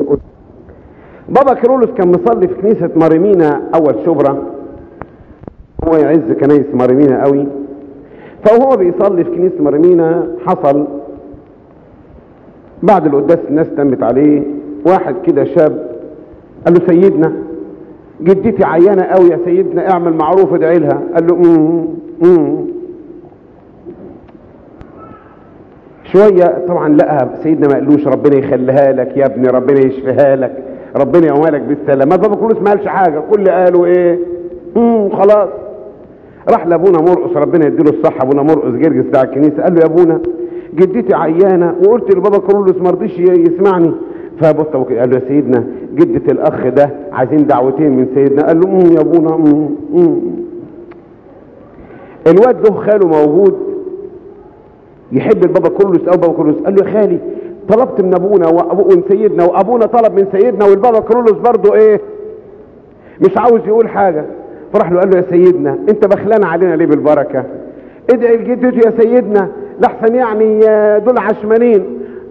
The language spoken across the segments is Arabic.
يقول بابا كيرلس كان مصلي في كنيسة مارمينا أول شبرا. هو يعز كنايس مارمينا قوي. فهو بيصلي في كنيسة مارمينا حصل بعد القداس الناس اتلمت عليه. واحد كده شاب قال له سيدنا جدتي عيانة قوي يا سيدنا اعمل معروف ادعي لها. قال له امم امم شوية طبعا لقى سيدنا ما قالوش ربنا يخليها لك يا ابني ربنا يشفيها لك ربنا يومالك بالسلامة بابا كلوس ما قالش حاجة كل قالوا إيه؟ امم خلاص. راح لأبونا مرقص ربنا يديله الصحة أبونا مرقص جرجس بتاع الكنيسة قال له يا أبونا جدتي عيانة وقلت لبابا كرولوس ما رضيش يسمعني. فبص قال له يا سيدنا جدة الأخ ده عايزين دعوتين من سيدنا. قال له امم يا أبونا امم الواد له خاله موجود يحب البابا كرولوس أو بابا كرولوس. قال له يا خالي طلبت من أبونا ومن سيدنا وأبونا طلب من سيدنا والبابا كرولوس برضه إيه؟ مش عاوز يقول حاجة. فراح له قال له يا سيدنا أنت بخلان علينا ليه بالبركة؟ ادعي لجدته يا سيدنا لحسن يعني دول عشمانين.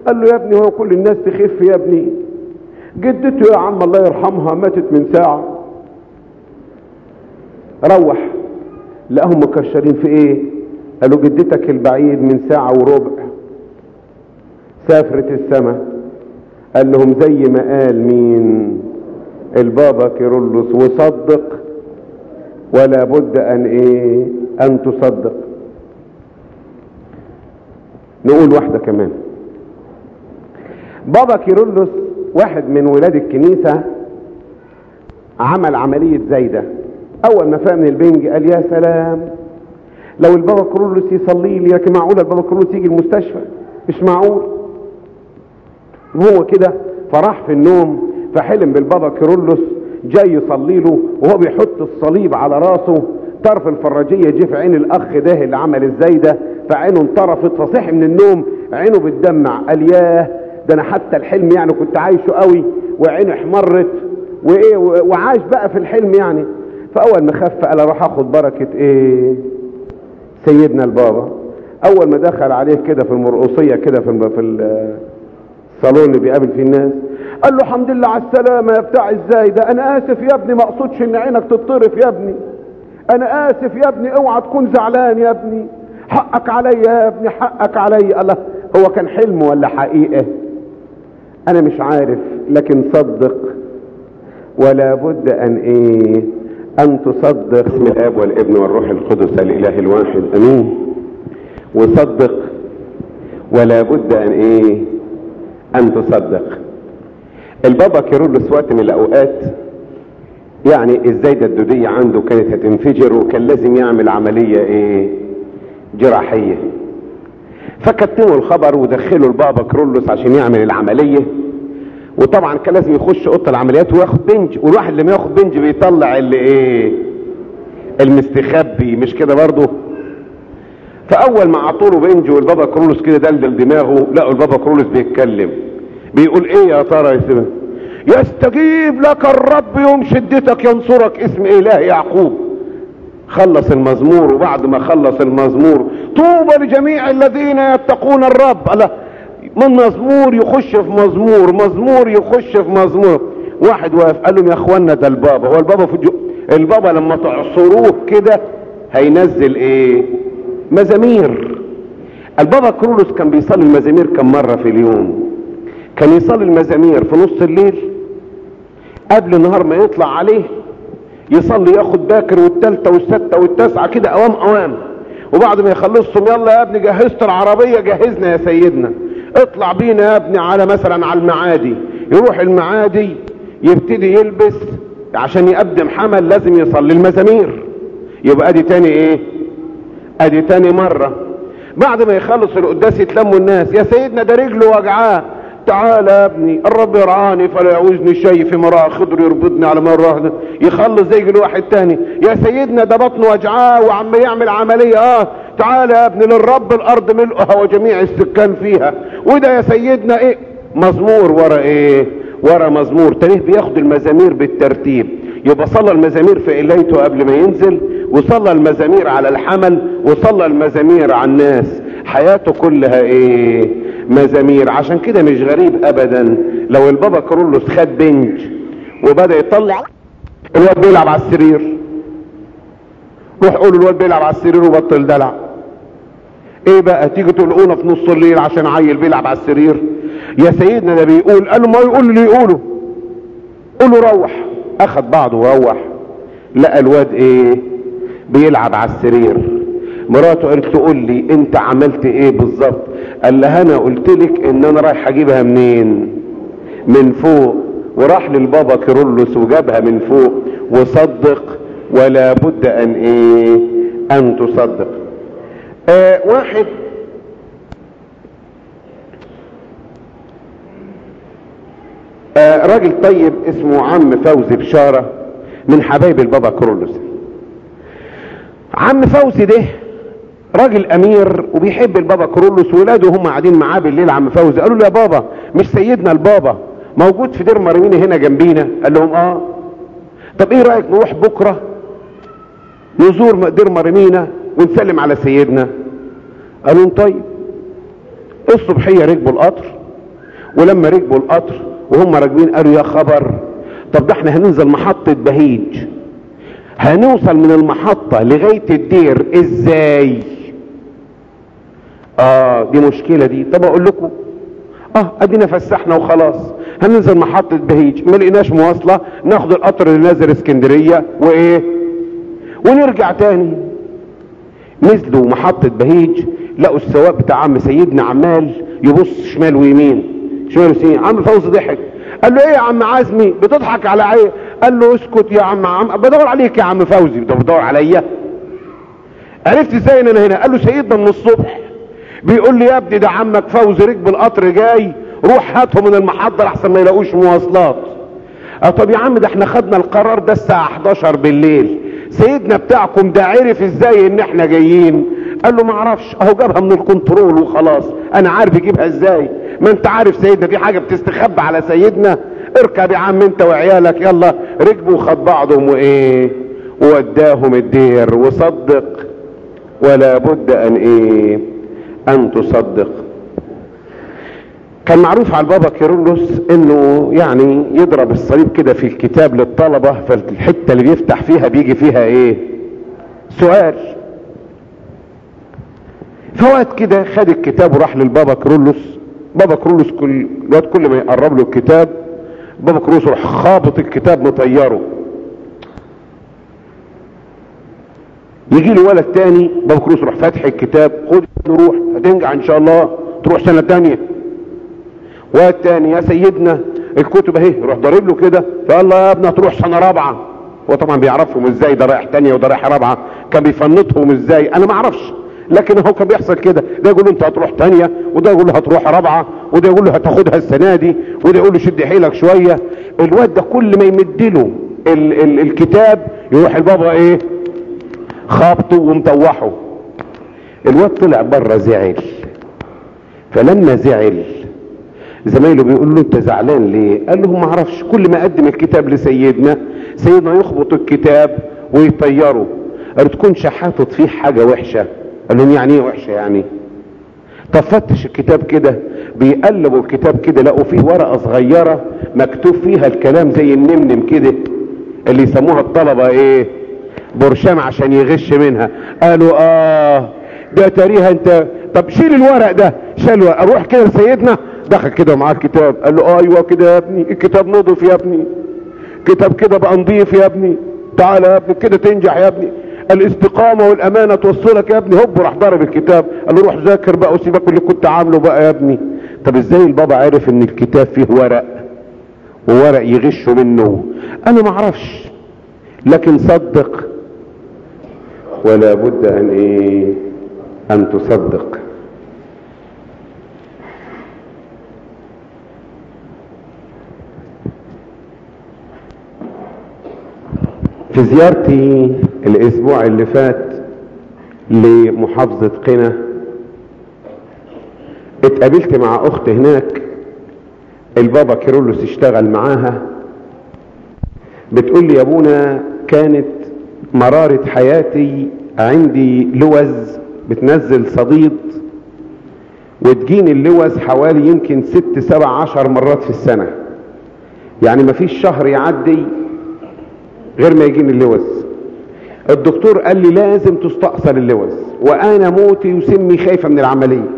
قال له يا ابني هو كل الناس تخف يا ابني. جدته يا عم الله يرحمها ماتت من ساعة. روح. لقاهم مكشرين في إيه؟ قالوا جدتك البعيد من ساعة وربع. سافرت السماء قال لهم زي ما قال مين؟ البابا كيرلس وصدق. ولا بد أن إيه؟ أن تصدق. نقول واحدة كمان. بابا كيرلس واحد من ولاد الكنيسة عمل عملية زايدة. أول ما فاق من البنج قال يا سلام لو البابا كيرلس يصلي لي لكن معقول البابا كيرلس يجي المستشفى؟ مش معقول. وهو كده فراح في النوم فحلم بالبابا كيرلس جاي يصلي له وهو بيحط الصليب على راسه. طرف الفراجية جه في عين الأخ ده اللي عمل الزايدة فعينه انطرفت فصحي من النوم عينه بتدمع. قال ياه! ده أنا حتى الحلم يعني كنت عايشه قوي وعينه احمرت. وإيه؟ وعاش بقى في الحلم يعني. فأول ما خف قال أروح أخد بركة إيه؟ سيدنا البابا. أول ما دخل عليه كده في المرقصية كده في في الصالون اللي بيقابل فيه الناس قال له الحمد لله على السلامة يا بتاع إزاي ده أنا آسف يا ابني ما أقصدش إن عينك تطرف يا ابني. أنا آسف يا ابني أوعى تكون زعلان يا ابني. حقك عليا يا ابني حقك عليا. الله هو كان حلم ولا حقيقة؟ أنا مش عارف لكن صدق. ولا بد أن إيه؟ أن تصدق باسم الآب والابن والروح القدس الإله الواحد. آمين. وصدق. ولا بد أن إيه؟ أن تصدق. البابا كيرلس وقت من الأوقات يعني الزايدة الدودية عنده كانت هتنفجر وكان لازم يعمل عملية إيه؟ جراحية. فكتموا الخبر ودخلوا البابا كرولوس عشان يعمل العملية. وطبعا كان لازم يخش أوضة العمليات وياخد بنج والواحد لما ياخد بنج بيطلع اللي إيه؟ المستخبي مش كده برضه؟ فأول ما عطوله بنج والبابا كرولوس كده دلدل دماغه لقوا البابا كرولوس بيتكلم بيقول إيه يا ترى يا سيدي؟ يستجيب لك الرب يوم شدتك ينصرك اسم إله يعقوب. خلص المزمور وبعد ما خلص المزمور طوبى لجميع الذين يتقون الرب. الله من مزمور يخش في مزمور مزمور يخش في مزمور. واحد واقف قال لهم يا اخوانا ده البابا. هو البابا في. البابا لما تعصروه كده هينزل إيه؟ مزامير. البابا كرولوس كان بيصلي المزامير كم مرة في اليوم؟ كان يصلي المزامير في نص الليل قبل النهار ما يطلع عليه يصلي ياخد باكر والتالتة والستة والتاسعة كده أوام أوام. وبعد ما يخلصهم يلا يا ابني جهزت العربية جهزنا يا سيدنا. اطلع بينا يا ابني على مثلا على المعادي. يروح المعادي يبتدي يلبس عشان يقدم حمل لازم يصلي المزامير. يبقى ادي تاني إيه؟ ادي تاني مرة. بعد ما يخلص القداس يتلموا الناس يا سيدنا ده رجله وجعاه تعالى يا ابني الرب يرعاني فلا يعوزني شيء في مراء خضر يربطني على مرة يخلص زي الواحد تاني. يا سيدنا ده بطنه وجعاه وعم يعمل عملية. آه تعالى يا ابني للرب الأرض ملؤها وجميع السكان فيها. وده يا سيدنا إيه؟ مزمور ورا إيه؟ ورا مزمور. تاريخ بياخد المزامير بالترتيب. يبقى صلى المزامير في قلايته قبل ما ينزل وصلى المزامير على الحمل وصلى المزامير على الناس. حياته كلها إيه؟ مزامير. عشان كده مش غريب ابدا. لو البابا كرولوس خد بنج وبدأ يطلع الواد بيلعب على السرير. روح قولوا الواد بيلعب على السرير وبطل دلع. إيه بقى تيجي تلقونا في نص الليل عشان عيل بيلعب على السرير؟ يا سيدنا ده بيقول قالوا ما يقول اللي يقوله. قولوا روح. اخد بعضه وروح. لقى الواد إيه؟ بيلعب على السرير. مراته قالت تقول لي أنت عملت إيه بالظبط؟ قال لها أنا قلت لك إن أنا رايح أجيبها منين؟ من فوق. وراح للبابا كيرلس وجابها من فوق. وصدق ولا بد أن إيه؟ أن تصدق. آه واحد. آه راجل طيب اسمه عم فوزي بشارة من حبايب البابا كرولوس عم فوزي ده راجل أمير وبيحب البابا كرولوس ولاده هم قاعدين معاه بالليل. عم فوزي قالوا له يا بابا مش سيدنا البابا موجود في دير مريمينا هنا جنبينا؟ قال لهم آه. طب إيه رأيك نروح بكرة نزور دير مريمينا ونسلم على سيدنا. قالوا لهم طيب الصبحية ركبوا القطر ولما ركبوا القطر وهم راكبين قالوا يا خبر طب ده إحنا هننزل محطة بهيج. هنوصل من المحطة لغاية الدير إزاي؟ آه دي مشكلة دي. طب أقول لكم آه أدينا فسحنا وخلاص. هننزل محطة بهيج. ما لقيناش مواصلة ناخد القطر اللي نازل اسكندرية وإيه؟ ونرجع تاني. نزلوا محطة بهيج لقوا السواق بتاع عم سيدنا عمال يبص شمال ويمين شمال ويمين عم فوزي ضحك. قال له إيه يا عم عزمي بتضحك على إيه؟ قال له اسكت يا عم عم. بدور عليك يا عم فوزي. بدور عليا. عرفت إزاي إن أنا هنا؟ قال له سيدنا من الصبح. بيقول لي يا ابني ده عمك فوزي ركب القطر جاي روح هاته من المحطة لحسن ما يلاقوش مواصلات. آه طب يا عم ده إحنا خدنا القرار ده الساعة 11 بالليل. سيدنا بتاعكم ده عرف إزاي ان إحنا جايين؟ قال له ما أعرفش اهو جابها من الكنترول وخلاص. أنا عارف يجيبها إزاي. ما انت عارف سيدنا في حاجة بتستخبى على سيدنا؟ اركب يا عم انت وعيالك يلا. ركبوا وخد بعضهم وايه؟ ووداهم الدير. وصدق. ولا بد أن إيه؟ أن تصدق. كان معروف على البابا كيرلس إنه يعني يضرب الصليب كده في الكتاب للطلبة فالحتة اللي بيفتح فيها بيجي فيها إيه؟ سؤال. فوقت كده خد الكتاب وراح للبابا كيرلس. بابا كيرلس كل الواد كل ما يقرب له الكتاب بابا كيرلس يروح خابط الكتاب مطيره. يجي له ولد تاني بابا كيرلس يروح فاتح الكتاب خد روح هتنجح إن شاء الله تروح سنة تانية. والتاني يا سيدنا الكتب اهي يروح ضارب له كده. فقال له يا ابني هتروح سنة رابعة. هو طبعا بيعرفهم إزاي ده رايح تانية وده رايح رابعة. كان بيفنطهم إزاي؟ أنا ما أعرفش. لكن هو كان بيحصل كده. ده يقول له أنت هتروح تانية. وده يقول له هتروح رابعة. وده يقول له هتاخدها السنة دي. وده يقول له شد حيلك شوية. الواد ده كل ما يمد له ال ال الكتاب يروح البابا إيه؟ خابطه ومطوحه. الواد طلع بره زعل. فلما زعل زمايله بيقول له أنت زعلان ليه؟ قال لهم ما أعرفش كل ما أقدم الكتاب لسيدنا سيدنا يخبط الكتاب ويطيره. قال تكونش حاطط فيه حاجة وحشة. قال لهم يعني إيه وحشة يعني؟ طب فتش الكتاب كده بيقلبوا الكتاب كده لقوا فيه ورقة صغيرة مكتوب فيها الكلام زي النمنم كده اللي يسموها الطلبة إيه؟ برشام عشان يغش منها. قالوا آه ده تاريها أنت. طب شيل الورق ده شال أروح كده لسيدنا دخل كده معاه الكتاب قال له آه أيوه كده يا ابني الكتاب نضف يا ابني كتاب كده بقى نضيف يا ابني تعالى يا ابني كده تنجح يا ابني الاستقامة والأمانة توصلك يا ابني هوب راح ضرب الكتاب قال له روح ذاكر بقى وسيبك اللي كنت عامله بقى يا ابني. طب إزاي البابا عرف إن الكتاب فيه ورق؟ وورق يغشوا منه. أنا ما أعرفش لكن صدق. ولا بد أن إيه؟ أن تصدق. في زيارتي الأسبوع اللي فات لمحافظة قنا اتقابلت مع أخت هناك البابا كيرلس اشتغل معاها. بتقول لي يا أبونا كانت مرارة حياتي عندي لوز بتنزل صديد وتجيني اللوز حوالي يمكن ست سبع عشر مرات في السنة. يعني مفيش شهر يعدي غير ما يجيني اللوز. الدكتور قال لي لازم تستأصل اللوز وأنا موتي وسمي خايفة من العملية.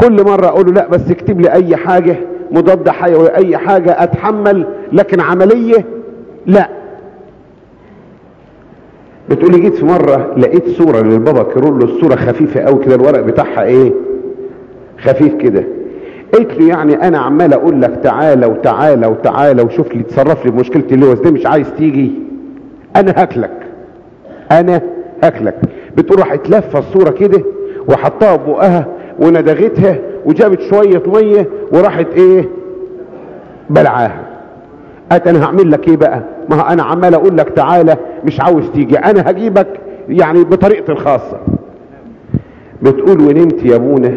كل مرة أقول له لا بس اكتب لي أي حاجة مضاد حيوي أي حاجة أتحمل لكن عملية لا. بتقولي جيت في مرة لقيت صورة للبابا كيرولو الصورة خفيفة قوي كده الورق بتاعها إيه؟ خفيف كده. قلت له يعني أنا عمال أقول لك تعالى وتعالى وتعالى وشوف لي تصرف لي بمشكلة اللوز دي مش عايز تيجي. أنا هاكلك. أنا هاكلك. بتقول راح اتلفى الصورة كده وحطها ببقها وندغتها وجابت شوية مية وراحت إيه؟ بلعاها. قالت أنا هعمل لك إيه بقى؟ ما أنا عمال أقول لك تعالى مش عاوز تيجي. أنا هجيبك يعني بطريقتي الخاصة. بتقول ونمت يا أبونا.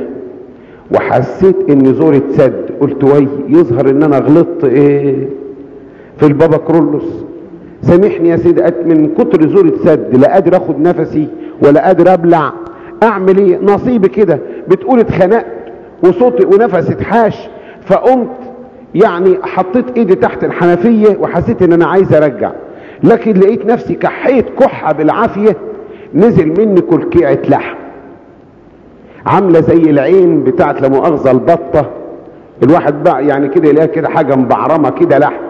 وحسيت ان زوري اتسد. قلت وي يظهر إن أنا غلطت. إيه؟ في البابا كيرلس. سامحني يا سيدي من كتر زوري اتسد. لا قادر آخد نفسي ولا قادر أبلع. أعمل إيه؟ نصيبي كده. بتقول اتخنقت وصوتي ونفسي اتحاش. فقمت يعني حطيت إيدي تحت الحنفية وحسيت إن أنا عايز أرجع. لكن لقيت نفسي كحيت كحة بالعافية. نزل مني كلكيعة لحم. عاملة زي العين بتاعت لمؤاخذة البطة. الواحد بقى يعني كده يلاقي كده حاجة مبعرمة كده لحم.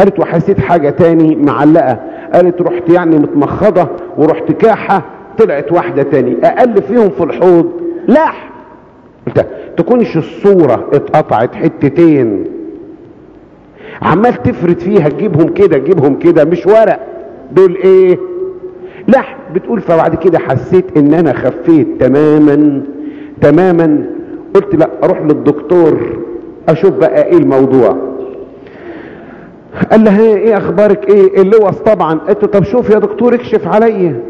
قالت وحسيت حاجة تاني معلقة. قالت رحت يعني متمخضة ورحت كاحة طلعت واحدة تاني. أقل فيهم في الحوض لحم. قلت تكونش الصورة اتقطعت حتتين. عمال تفرد فيها تجيبهم كده تجيبهم كده مش ورق. دول إيه؟ لحم بتقول فبعد كده حسيت إن أنا خفيت تماما تماما. قلت لا أروح للدكتور أشوف بقى إيه الموضوع. قال لها إيه أخبارك؟ إيه اللوز طبعا. قلت طب شوف يا دكتور اكشف عليا.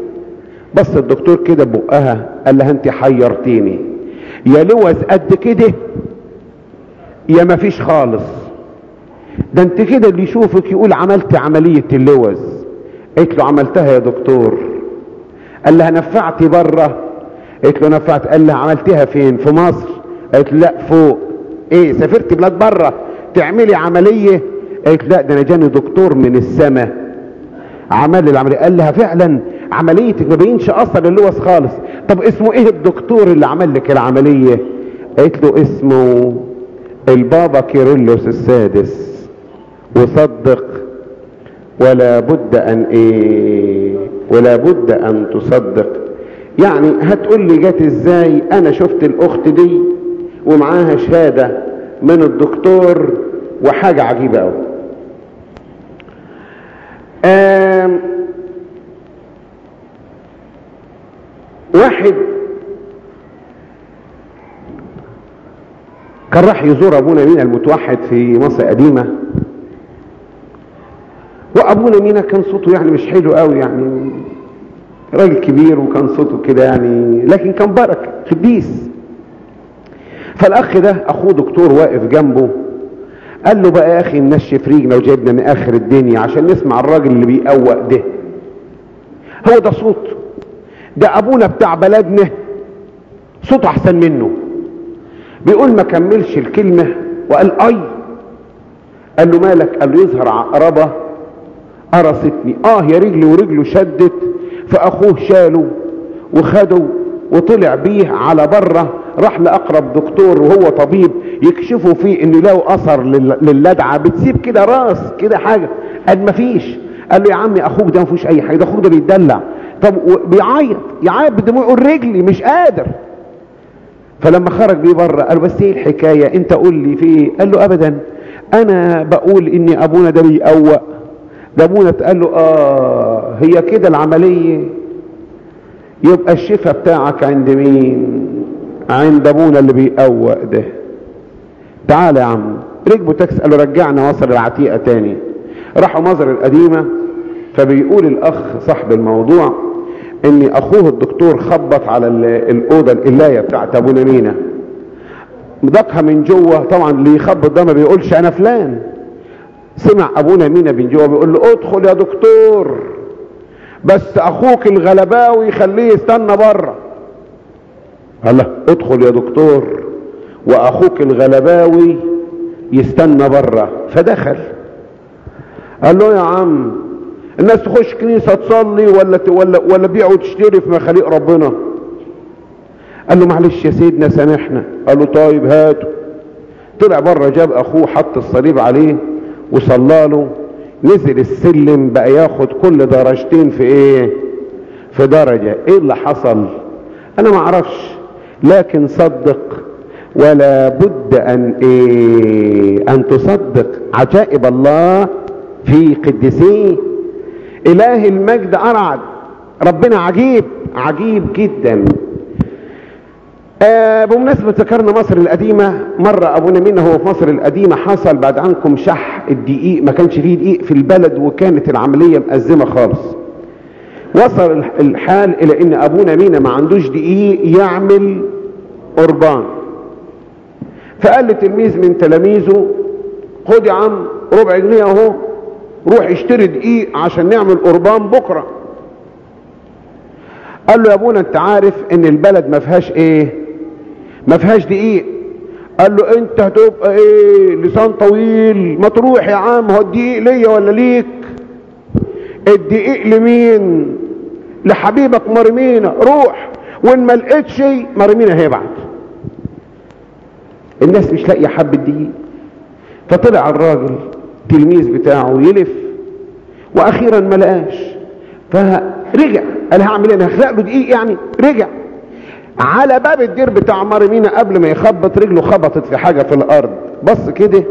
بص الدكتور كده بقها قال لها أنت حيرتيني. يا لوز قد كده يا مفيش خالص. ده أنت كده اللي يشوفك يقول عملت عملية اللوز قلت له عملتها يا دكتور. قال لها نفعتي بره قلت له نفعت. قال لها عملتها فين؟ في مصر. قلت له لا فوق. إيه سافرت بلاد بره تعملي عملية؟ قلت لا ده أنا جاني دكتور من السماء عمل لي العملية. قال لها فعلا عمليتك ما بينش اثر اللوز خالص. طب اسمه إيه الدكتور اللي عمل لك العملية؟ قلت له اسمه البابا كيرلس السادس. وصدق ولا بد أن إيه؟ ولا بد أن تصدق. يعني هتقول لي جت إزاي؟ أنا شفت الأخت دي ومعاها شهادة من الدكتور وحاجة عجيبة قوي واحد كان راح يزور أبونا مينا المتوحد في مصر قديمة؟ وأبونا مينا كان صوته يعني مش حلو قوي يعني. راجل كبير وكان صوته كده يعني لكن كان بركة قديس فالأخ ده أخوه دكتور واقف جنبه قال له بقى يا أخي ننشف ريجنا وجايبنا من آخر الدنيا عشان نسمع الراجل اللي بيقوق ده. هو ده صوت ده أبونا بتاع بلدنا. صوته أحسن منه. بيقول ما كملش الكلمة وقال أي. قال له مالك؟ قال له يظهر عقربة. قرصتني. آه يا رجلي ورجله شدت فأخوه شاله وخده وطلع بيه على برة راح لأقرب دكتور وهو طبيب يكشفوا فيه ان له أثر للدعة. بتسيب كده راس كده حاجة. قال مفيش قال له يا عمي أخوك ده ما فيهوش أي حاجة ده أخوك ده بيتدلع. طب بيعيط يعيط بدموعه رجلي مش قادر. فلما خرج بيه برة قال بس إيه الحكاية؟ أنت قول لي في إيه؟ قال له ابدا أنا بقول إن أبونا ده بيقوق. أبونا قال له آه هي كده العملية؟ يبقى الشفاء بتاعك عند مين؟ عند أبونا اللي بيقوق ده. تعال يا عم ركبوا تاكسي قالوا رجعنا مصر العتيقة تاني. راحوا مصر القديمة فبيقول الأخ صاحب الموضوع إن أخوه الدكتور خبط على الأوضة القلاية بتاعت أبونا مينا. مضاقها من جوه طبعا اللي يخبط ده ما بيقولش أنا فلان. سمع ابونا مينا من جوه بيقول له ادخل يا دكتور. بس أخوك الغلباوي خليه يستنى بره. قال له ادخل يا دكتور. وأخوك الغلباوي يستنى بره. فدخل. قال له يا عم الناس تخش كنيسة تصلي ولا ولا ولا بيع وتشتري في مخاليق ربنا؟ قال له معلش يا سيدنا سامحنا. قال له طيب هاته طلع بره جاب أخوه حط الصليب عليه. وصلى له نزل السلم بقى ياخد كل درجتين في إيه؟ في درجة. إيه اللي حصل؟ أنا ما أعرفش. لكن صدق. ولا بد أن إيه؟ أن تصدق عجائب الله في قدسيه إله المجد أرعد. ربنا عجيب. عجيب جدا. آه بمناسبة ذكرنا مصر القديمة مرة أبونا مين هو في مصر القديمة؟ حصل بعد عنكم شح الدقيق ما كانش فيه دقيق في البلد وكانت العملية مأزمة خالص. وصل الحال إلى إن أبونا مينا ما عندوش دقيق يعمل قربان. فقال لتلميذ من تلاميذه خد يا عم ربع جنيه أهو روح اشتري دقيق عشان نعمل قربان بكرة. قال له يا أبونا أنت عارف إن البلد ما فيهاش إيه؟ ما فيهاش دقيق. قال له انت هتبقى إيه؟ لسان طويل. ما تروح يا عم هو الدقيق ليا ولا ليك؟ الدقيق لمين؟ لحبيبك مرمينا. روح. وإن ما لقيتش مرمينا هيبعت الناس مش لاقية حب الدقيق. فطلع الراجل التلميذ بتاعه يلف وأخيرا ما لقاش. فرجع. قال هعمل إيه؟ أنا هخلق له دقيق يعني. رجع. على باب الدير بتاع مرمينا قبل ما يخبط رجله خبطت في حاجة في الأرض. بص كده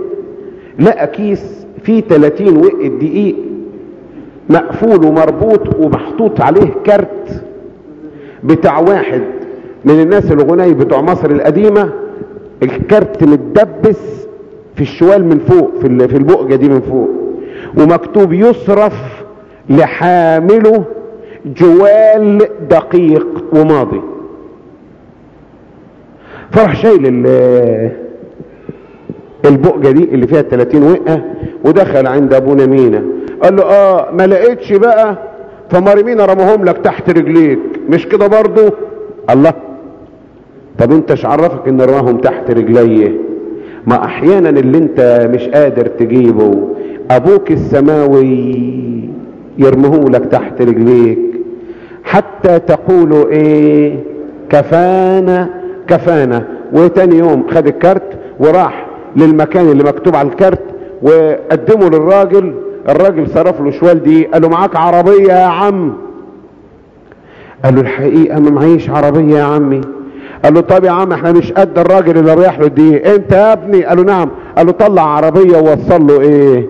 لقى كيس فيه 30 وقت دقيق مقفول ومربوط ومحطوط عليه كارت بتاع واحد من الناس الغني بتوع مصر القديمة. الكارت متدبس في الشوال من فوق في في البؤجة دي من فوق. ومكتوب يصرف لحامله جوال دقيق وماضي. فراح شايل البؤجة دي اللي فيها 30 وقة ودخل عند ابونا مينا قال له آه ما لقيتش بقى؟ فمرمينا رموهم لك تحت رجليك. مش كده برضو؟ الله. طب انت إيش عرفك ان رماهم تحت رجلي؟ ما أحيانا اللي انت مش قادر تجيبه أبوك السماوي يرمه لك تحت رجليك. حتى تقولوا إيه؟ كفانا كفانا. وتاني يوم خد الكارت وراح للمكان اللي مكتوب على الكارت وقدمه للراجل. الراجل صرف له شوال دي قال له معاك عربية يا عم. قال له الحقيقة ما معيش عربية يا عمي. قال له طب يا عم إحنا مش قد الراجل اللي رايح له دي أنت يا ابني؟ قال له نعم. قال له طلع عربية ووصل له إيه؟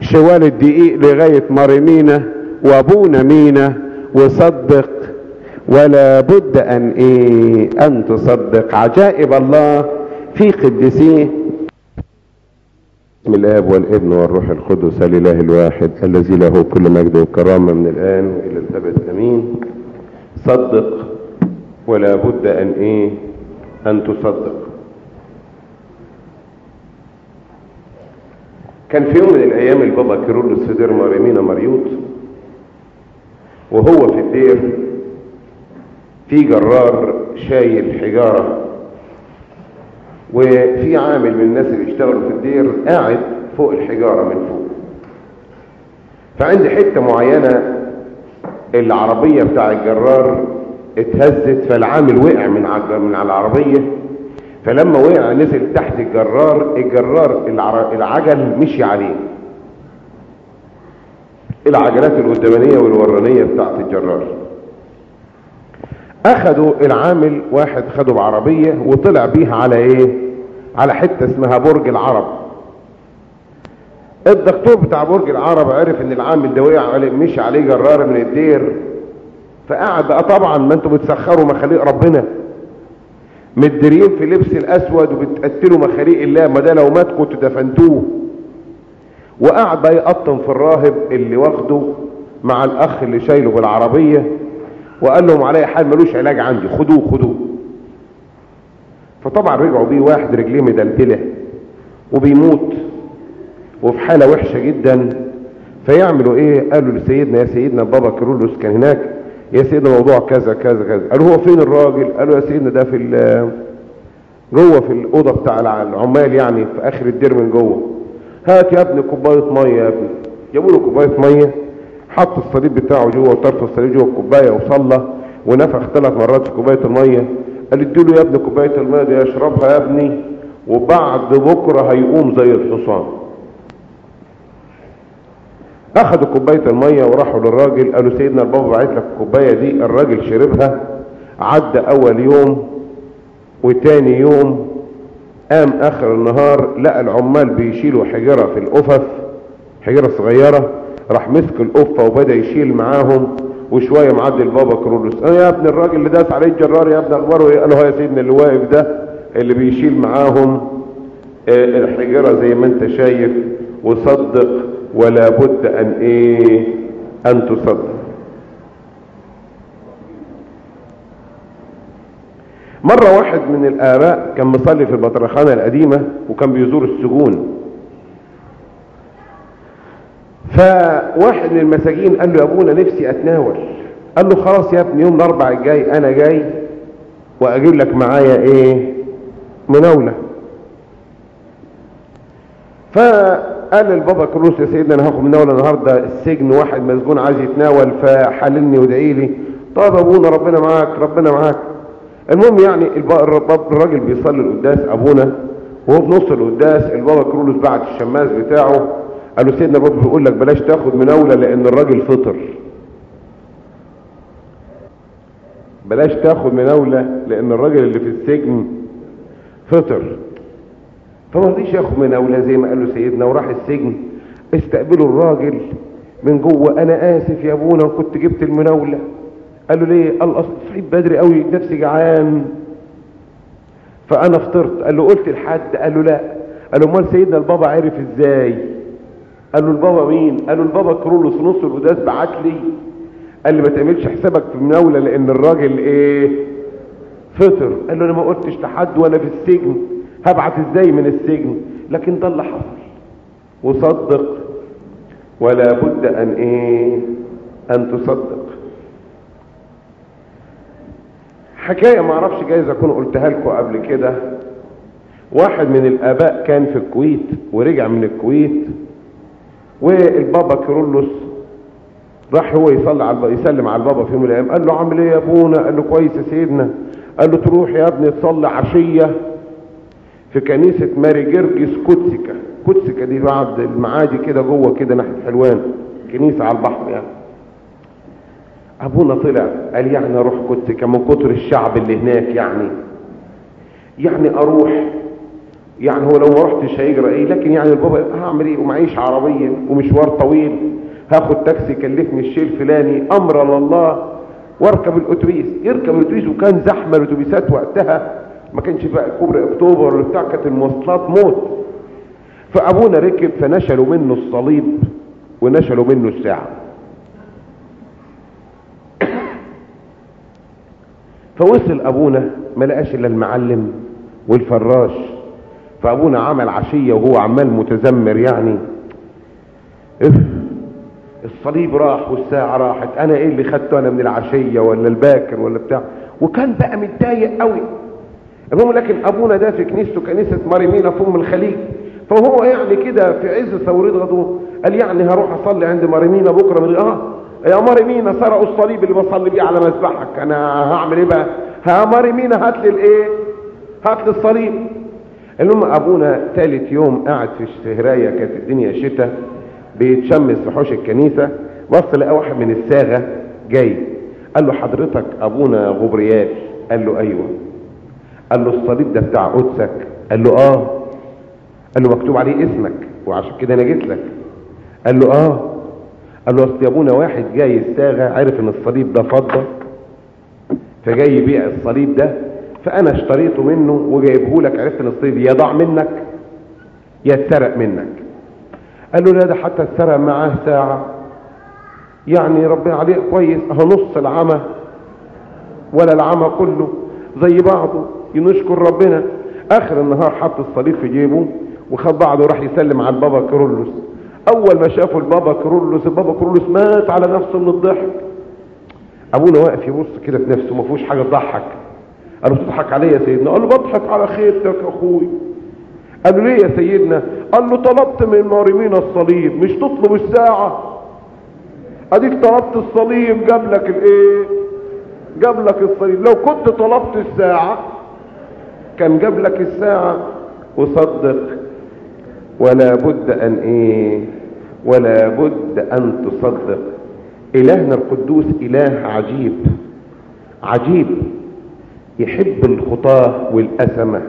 شوال الدقيق لغاية مريمينا وأبونا مينا. وصدق ولا بد أن إيه أن تصدق. عجائب الله في قدسيه بسم الآب والابن والروح القدس الاله الواحد الذي له كل مجد وكرامه من الآن وإلى الأبد. آمين. صدق. ولا بد أن إيه أن تصدق. كان في يوم من الأيام البابا كيرلس في دير مارمينا مريوط وهو في الدير في جرار شايل حجارة. وفي عامل من الناس اللي اشتغلوا في الدير قاعد فوق الحجارة من فوق. فعند حتة معينة العربية بتاع الجرار اتهزت فالعامل وقع من على العربية. فلما وقع نزل تحت الجرار الجرار العجل مشي عليه. العجلات القدامانية والورانية بتاعت الجرار. اخدوا العامل واحد خده بعربية وطلع بيها على إيه؟ على حتة اسمها برج العرب. الدكتور بتاع برج العرب عرف إن العامل ده وقع عليه مشي عليه جرار من الدير فقعد بقى طبعا ما أنتوا بتسخروا مخاليق ربنا. متدريين في لبس الأسود وبتقتلوا مخاليق الله ما ده لو مات كنتوا دفنتوه. وقعد بقى يقطن في الراهب اللي واخده مع الأخ اللي شايله بالعربية. وقال لهم علي حال ملوش علاج عندي خدوه خدوه. فطبعا رجعوا بيه واحد رجليه مدلدلة وبيموت وفي حالة وحشة جدا. فيعملوا إيه؟ قالوا لسيدنا يا سيدنا بابا كيرلس كان هناك يا سيدنا موضوع كذا كذا كذا. قالوا هو فين الراجل؟ قالوا يا سيدنا ده في جوه في الأوضة بتاع العمال يعني في آخر الدير من جوه. هات يا ابني كوباية مية يا ابني. جابوا له كوباية مية. حط الصليب بتاعه جوه وطرف الصليب جوه الكوباية وصلى. ونفخ ثلاث مرات في كوباية المية. قال اديله يا ابني كوباية المية دي يشربها يا ابني وبعد بكرة هيقوم زي الحصان. أخذوا كوباية المية وراحوا للراجل. قالوا سيدنا البابا بعت لك الكوباية دي. الراجل شربها. عدى أول يوم وتاني يوم قام آخر النهار لقى العمال بيشيلوا حجره في القفف حجره صغيرة. راح مسك القفه وبدأ يشيل معاهم وشوية معدي البابا كرولوس. آه يا ابن الراجل اللي داس عليه الجرار يا ابن اخباره إيه قالوا يا سيدنا اللي واقف ده اللي بيشيل معاهم. آه، الحجره زي ما انت شايف وصدق ولا بد أن إيه؟ أن تصدق. مرة واحد من الآباء كان مصلي في البطرخانة القديمة وكان بيزور السجون. فواحد من المساجين قال له يا أبونا نفسي أتناول. قال له خلاص يا ابني يوم الأربع الجاي أنا جاي وأجيب لك معايا إيه؟ مناولة. فقال للبابا كروس يا سيدنا أنا هاخد مناولة النهارده السجن واحد مسجون عايز يتناول فحللني وادعي لي. طب أبونا ربنا معاك ربنا معاك. المهم يعني الراجل بيصلي القداس أبونا وهو في نص القداس البابا كرولوس بعت الشماس بتاعه قال له سيدنا البابا بيقول لك بلاش تاخد مناوله لأن الراجل فطر. بلاش تاخد مناوله لأن الراجل اللي في السجن فطر. فما رضيش ياخد مناوله زي ما قال له سيدنا وراح السجن. استقبلوا الراجل من جوه. أنا آسف يا أبونا كنت جبت المناولة. قال له ليه؟ قال أصل صحيت بدري قوي نفسي جعان. فأنا فطرت. قال له قلت لحد؟ قال له لا. قال له أمال سيدنا البابا عرف إزاي؟ قال له البابا مين؟ قال له البابا كرولوس نص القداس بعت لي. قال لي ما تعملش حسابك في مناوله لأن الراجل إيه؟ فطر. قال له أنا ما قلتش لحد وأنا في السجن. هبعت إزاي من السجن؟ لكن ده اللي حصل. وصدق. ولا بد أن إيه؟ أن تصدق. حكاية ما أعرفش جايز أكون قلتها لكم قبل كده. واحد من الآباء كان في الكويت ورجع من الكويت. والبابا كيرلس راح هو يصلي على يسلم على البابا في يوم من الأيام. قال له عامل إيه يا أبونا؟ قال له كويس يا سيدنا. قال له تروح يا ابني تصلي عشية في كنيسة ماري جرجس كوتسيكا كوتسيكا دي بعد المعادي كده جوه كده ناحية حلوان كنيسة على البحر يعني. أبونا طلع قال يعني أروح كوتسيكا من كتر الشعب اللي هناك يعني. يعني أروح يعني هو لو ما رحتش هيجرى إيه؟ لكن يعني البابا هعمل إيه؟ ومعيش عربية ومشوار طويل هاخد تاكسي يكلفني الشيء الفلاني أمر لله وأركب الأتوبيس. يركب الأتوبيس وكان زحمة الأتوبيسات وقتها. ما كانش بقى كوبري أكتوبر ولا بتاع كانت المواصلات موت. فأبونا ركب فنشلوا منه الصليب ونشلوا منه الساعة. فوصل أبونا ما لقاش إلا المعلم والفراش. فأبونا عمل عشية وهو عمال متذمر يعني. اف الصليب راح والساعة راحت. أنا إيه اللي خدته؟ أنا من العشية ولا الباكر ولا بتاع. وكان بقى متضايق قوي. المهم لكن أبونا ده في كنيسته كنيسة ماريمينا في أم الخليج. فهو يعني كده في عز ثورة غدوه قال يعني هروح أصلي عند ماريمينا بكرة. من آه. يا ماريمينا سرقوا الصليب اللي بصلي بيه على مذبحك. أنا هعمل إيه بقى؟ ها ماريمينا هات لي الإيه؟ هات لي الصليب. المهم أبونا ثالث يوم قاعد في السهرايه كانت الدنيا شتاء بيتشمس في حوش الكنيسة بص لقى واحد من الساغة جاي. قال له حضرتك أبونا غبريال قال له أيوه. قال له الصليب ده بتاع قدسك. قال له آه. قال له مكتوب عليه اسمك وعشان كده أنا جيت لك. قال له آه. قال له أصل أبونا واحد جاي الساغة عرف إن الصليب ده فضة فجاي يبيع الصليب ده فأنا اشتريته منه وجايبه لك عرفت إن الصليب يا ضاع منك يا اتسرق منك. قال له لا ده حتى اتسرق معاه ساعة. يعني ربنا عليه كويس أهو نص العمى ولا العمى كله زي بعضه نشكر ربنا. آخر النهار حط الصليب في جيبه وخد بعضه وراح يسلم على البابا كرولوس أول ما شافوا البابا كرولوس البابا كرولوس مات على نفسه من الضحك. أبونا واقف يبص كده في نفسه ما فيهوش حاجة تضحك. قال له بتضحك عليا يا سيدنا. قال له بضحك على خيرتك يا أخوي. له ليه يا سيدنا؟ قال له طلبت من مارمين الصليب مش تطلب الساعة. أديك طلبت الصليب جاب لك الإيه؟ جاب لك الصليب. لو كنت طلبت الساعة كان جاب لك الساعة. وصدق ولا بد أن إيه؟ ولا بد أن تصدق. إلهنا القدوس إله عجيب. عجيب. يحب الخطاه والأسمة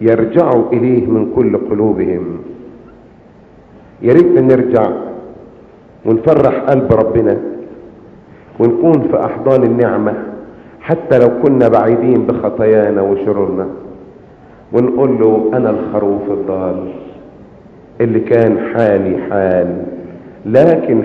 يرجعوا إليه من كل قلوبهم. يا ريت نرجع ونفرح قلب ربنا ونكون في أحضان النعمة حتى لو كنا بعيدين بخطايانا وشرورنا. ونقول له أنا الخروف الضال اللي كان حالي حال لكن